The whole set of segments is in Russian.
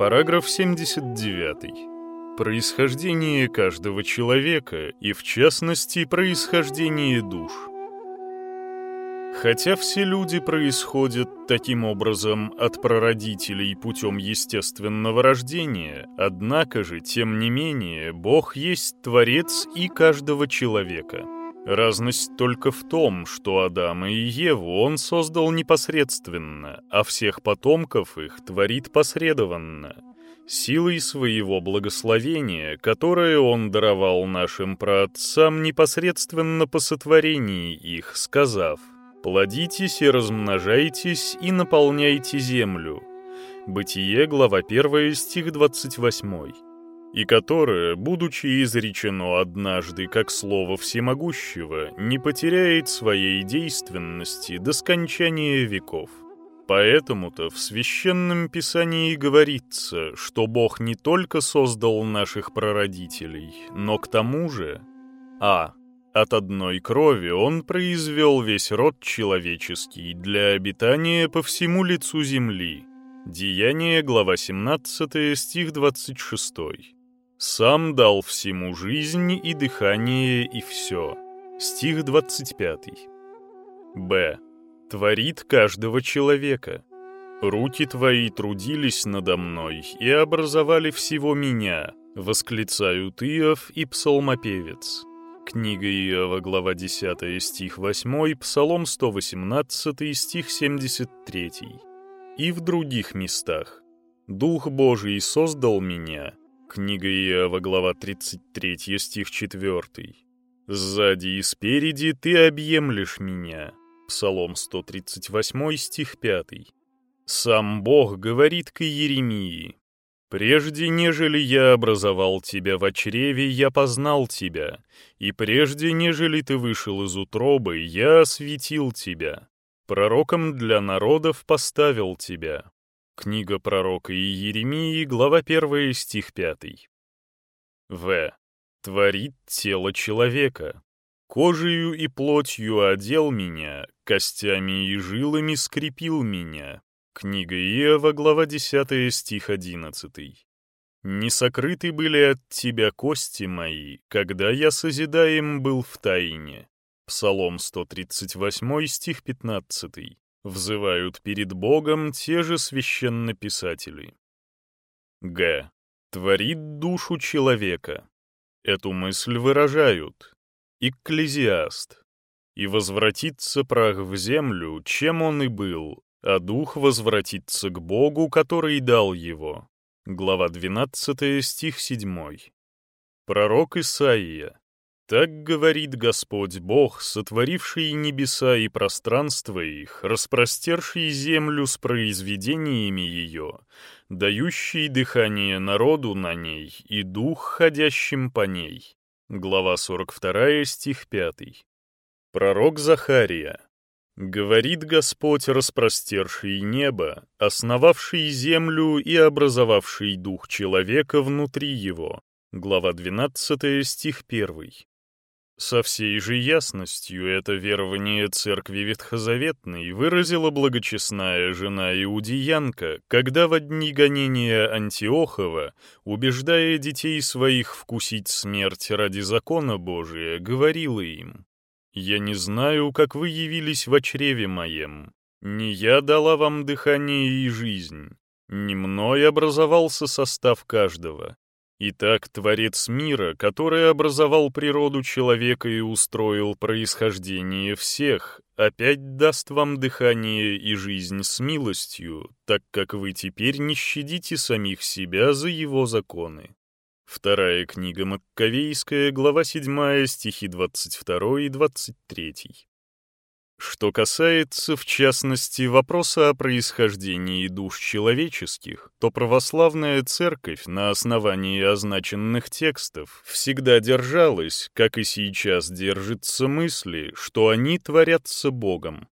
Параграф 79. Происхождение каждого человека и, в частности, происхождение душ. Хотя все люди происходят таким образом от прародителей путем естественного рождения, однако же, тем не менее, Бог есть Творец и каждого человека – Разность только в том, что Адама и Еву он создал непосредственно, а всех потомков их творит посредованно, силой своего благословения, которое он даровал нашим праотцам непосредственно по сотворении их, сказав «Плодитесь и размножайтесь и наполняйте землю». Бытие, глава 1, стих 28 и которое, будучи изречено однажды как слово всемогущего, не потеряет своей действенности до скончания веков. Поэтому-то в Священном Писании говорится, что Бог не только создал наших прародителей, но к тому же А. От одной крови Он произвел весь род человеческий для обитания по всему лицу земли. Деяние, глава 17, стих 26. Сам дал всему жизнь и дыхание и все. Стих 25. Б. Творит каждого человека. Руки твои трудились надо мной и образовали всего меня, восклицают Иов и псалмопевец. Книга Иова, глава 10, стих 8, Псалом 118, стих 73. И в других местах. «Дух Божий создал меня, Книга Иова, глава 33, стих 4. «Сзади и спереди ты объемлешь меня». Псалом 138, стих 5. Сам Бог говорит к Еремии, «Прежде, нежели я образовал тебя в чреве, я познал тебя, и прежде, нежели ты вышел из утробы, я осветил тебя, пророком для народов поставил тебя». Книга пророка Иеремии, глава 1, стих 5. В. Творит тело человека. Кожею и плотью одел меня, костями и жилами скрепил меня. Книга Иова, глава 10, стих 11. «Не сокрыты были от тебя кости мои, когда я созидаем был в тайне». Псалом 138, стих 15 взывают перед Богом те же священнописатели. Г. Творит душу человека. Эту мысль выражают. Экклезиаст. И возвратится прах в землю, чем он и был, а дух возвратится к Богу, который дал его. Глава 12, стих 7. Пророк Исаия. Так говорит Господь Бог, сотворивший небеса и пространство их, распростерший землю с произведениями ее, дающий дыхание народу на ней и дух, ходящим по ней. Глава 42, стих 5. Пророк Захария. Говорит Господь, распростерший небо, основавший землю и образовавший дух человека внутри его. Глава 12, стих 1. Со всей же ясностью это верование церкви Ветхозаветной выразила благочестная жена Иудеянка, когда в дни гонения Антиохова, убеждая детей своих вкусить смерть ради закона Божия, говорила им, «Я не знаю, как вы явились в чреве моем, не я дала вам дыхание и жизнь, не мной образовался состав каждого, Итак, Творец мира, который образовал природу человека и устроил происхождение всех, опять даст вам дыхание и жизнь с милостью, так как вы теперь не щадите самих себя за его законы. Вторая книга Маккавейская, глава 7, стихи 22 и 23. Что касается, в частности, вопроса о происхождении душ человеческих, то православная церковь на основании означенных текстов всегда держалась, как и сейчас держится мысли, что они творятся Богом.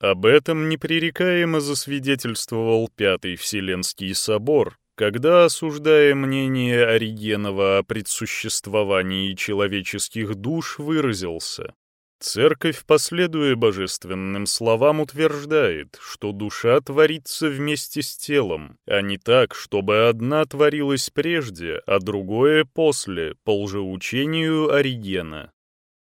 Об этом непререкаемо засвидетельствовал Пятый Вселенский собор, когда, осуждая мнение Оригенова о предсуществовании человеческих душ, выразился Церковь, последуя божественным словам, утверждает, что душа творится вместе с телом, а не так, чтобы одна творилась прежде, а другое после, по лжеучению Оригена.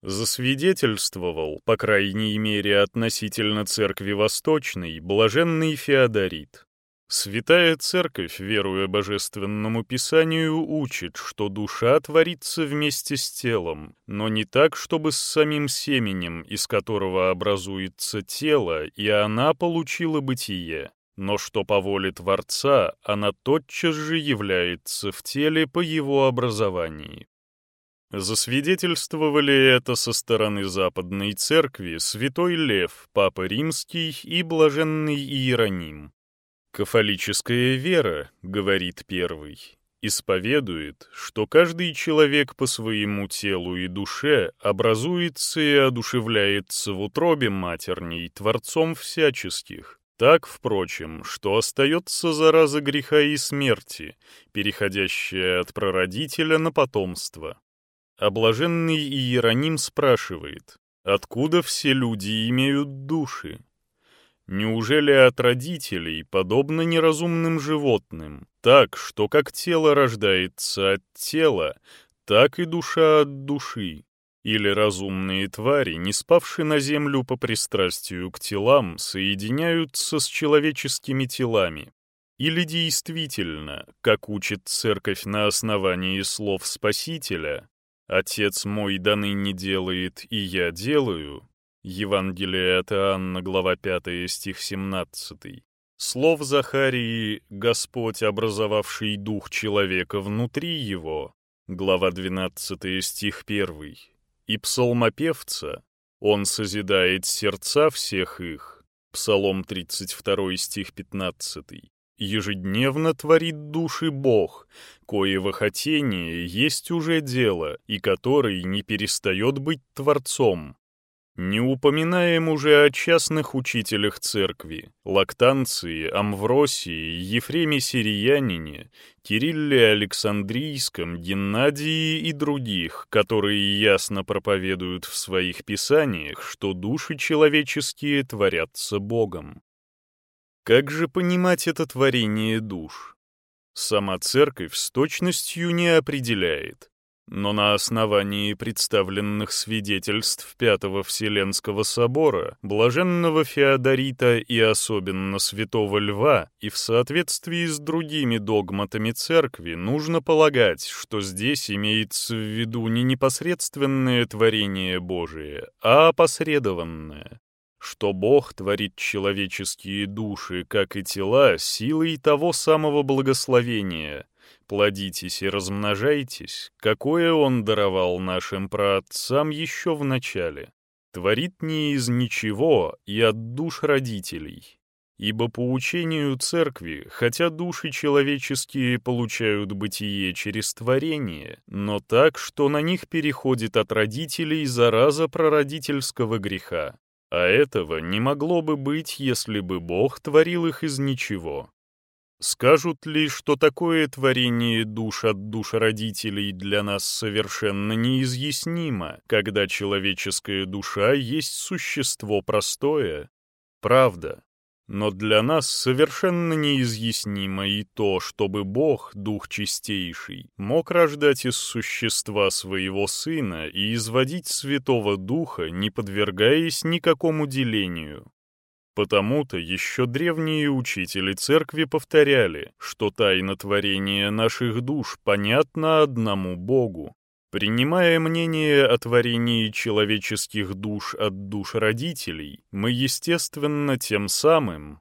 Засвидетельствовал, по крайней мере относительно Церкви Восточной, блаженный Феодорит. Святая Церковь, веруя Божественному Писанию, учит, что душа творится вместе с телом, но не так, чтобы с самим семенем, из которого образуется тело, и она получила бытие, но что по воле Творца она тотчас же является в теле по его образовании. Засвидетельствовали это со стороны Западной Церкви святой Лев, Папа Римский и блаженный Иероним. «Кафолическая вера, — говорит первый, — исповедует, что каждый человек по своему телу и душе образуется и одушевляется в утробе матерней Творцом всяческих, так, впрочем, что остается зараза греха и смерти, переходящая от прародителя на потомство. Облаженный Иероним спрашивает, откуда все люди имеют души? Неужели от родителей, подобно неразумным животным, так, что как тело рождается от тела, так и душа от души? Или разумные твари, не спавшие на землю по пристрастию к телам, соединяются с человеческими телами? Или действительно, как учит церковь на основании слов Спасителя, «Отец мой до ныне делает, и я делаю», Евангелие от Иоанна, глава 5, стих 17. Слов Захарии «Господь, образовавший дух человека внутри его», глава 12, стих 1, и псалмопевца «Он созидает сердца всех их», Псалом 32, стих 15, ежедневно творит души Бог, коего хотение есть уже дело, и который не перестает быть Творцом, не упоминаем уже о частных учителях церкви, Лактанции, Амвросии, Ефреме Сириянине, Кирилле Александрийском, Геннадии и других, которые ясно проповедуют в своих писаниях, что души человеческие творятся Богом. Как же понимать это творение душ? Сама церковь с точностью не определяет но на основании представленных свидетельств Пятого Вселенского Собора, Блаженного Феодорита и особенно Святого Льва, и в соответствии с другими догматами Церкви, нужно полагать, что здесь имеется в виду не непосредственное творение Божие, а опосредованное, что Бог творит человеческие души, как и тела, силой того самого благословения, плодитесь и размножайтесь, какое он даровал нашим праотцам еще в начале. Творит не из ничего и от душ родителей. Ибо по учению церкви, хотя души человеческие получают бытие через творение, но так, что на них переходит от родителей зараза прародительского греха. А этого не могло бы быть, если бы Бог творил их из ничего. Скажут ли, что такое творение душ от душ родителей для нас совершенно неизъяснимо, когда человеческая душа есть существо простое? Правда. Но для нас совершенно неизъяснимо и то, чтобы Бог, Дух Чистейший, мог рождать из существа своего Сына и изводить Святого Духа, не подвергаясь никакому делению. Потому-то еще древние учители церкви повторяли, что тайна творения наших душ понятна одному Богу. Принимая мнение о творении человеческих душ от душ родителей, мы, естественно, тем самым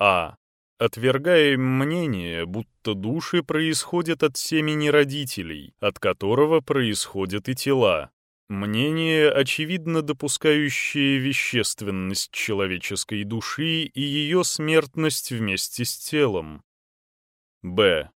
а. Отвергаем мнение, будто души происходят от семени родителей, от которого происходят и тела, Мнение, очевидно допускающее вещественность человеческой души и ее смертность вместе с телом. Б.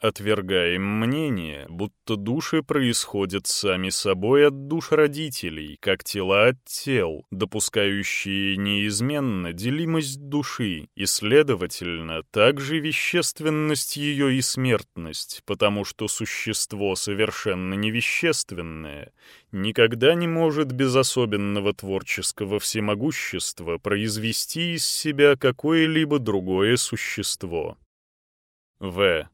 Отвергаем мнение, будто души происходят сами собой от душ родителей, как тела от тел, допускающие неизменно делимость души, и, следовательно, также вещественность ее и смертность, потому что существо совершенно невещественное никогда не может без особенного творческого всемогущества произвести из себя какое-либо другое существо. В.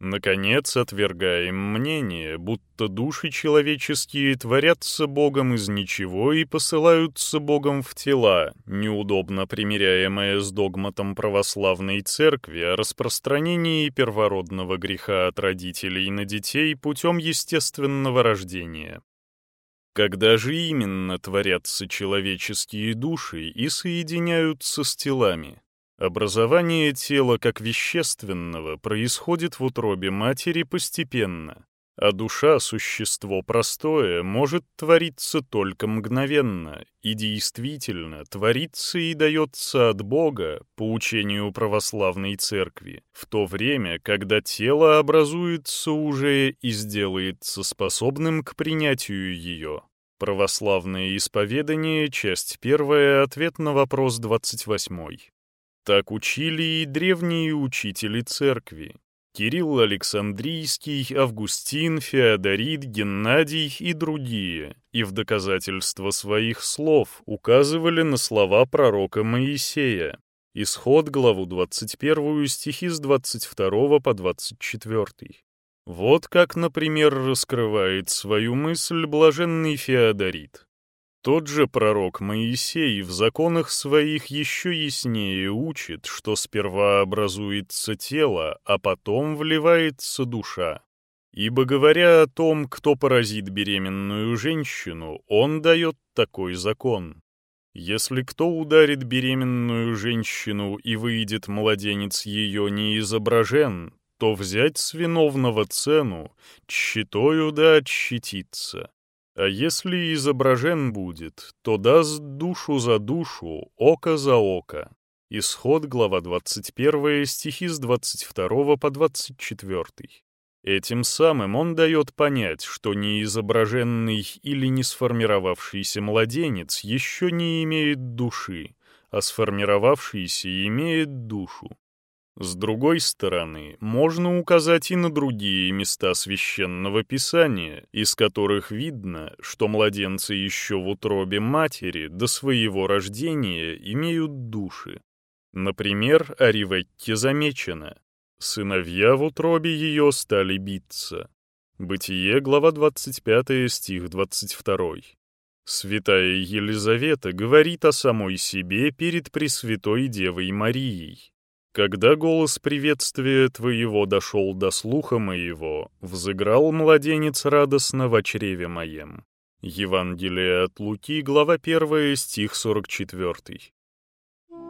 Наконец, отвергаем мнение, будто души человеческие творятся Богом из ничего и посылаются Богом в тела, неудобно примиряемое с догматом православной церкви о распространении первородного греха от родителей на детей путем естественного рождения. Когда же именно творятся человеческие души и соединяются с телами? Образование тела как вещественного происходит в утробе матери постепенно, а душа, существо простое, может твориться только мгновенно и действительно творится и дается от Бога, по учению православной церкви, в то время, когда тело образуется уже и сделается способным к принятию ее. Православное исповедание, часть первая, ответ на вопрос 28. Так учили и древние учители церкви. Кирилл Александрийский, Августин, Феодорит, Геннадий и другие, и в доказательство своих слов указывали на слова пророка Моисея. Исход, главу 21, стихи с 22 по 24. Вот как, например, раскрывает свою мысль блаженный Феодорит. Тот же пророк Моисей в законах своих еще яснее учит, что сперва образуется тело, а потом вливается душа. Ибо говоря о том, кто поразит беременную женщину, он дает такой закон. Если кто ударит беременную женщину и выйдет младенец ее не изображен, то взять с виновного цену, тщетою да отщититься. А если изображен будет, то даст душу за душу, око за око. Исход, глава 21, стихи с 22 по 24. Этим самым он дает понять, что неизображенный или не сформировавшийся младенец еще не имеет души, а сформировавшийся имеет душу. С другой стороны, можно указать и на другие места священного писания, из которых видно, что младенцы еще в утробе матери до своего рождения имеют души. Например, о Ривекке замечено «Сыновья в утробе ее стали биться». Бытие, глава 25, стих 22. Святая Елизавета говорит о самой себе перед Пресвятой Девой Марией. Когда голос приветствия твоего дошел до слуха моего, взыграл младенец радостно в чреве моем. Евангелие от Луки, глава 1, стих 44.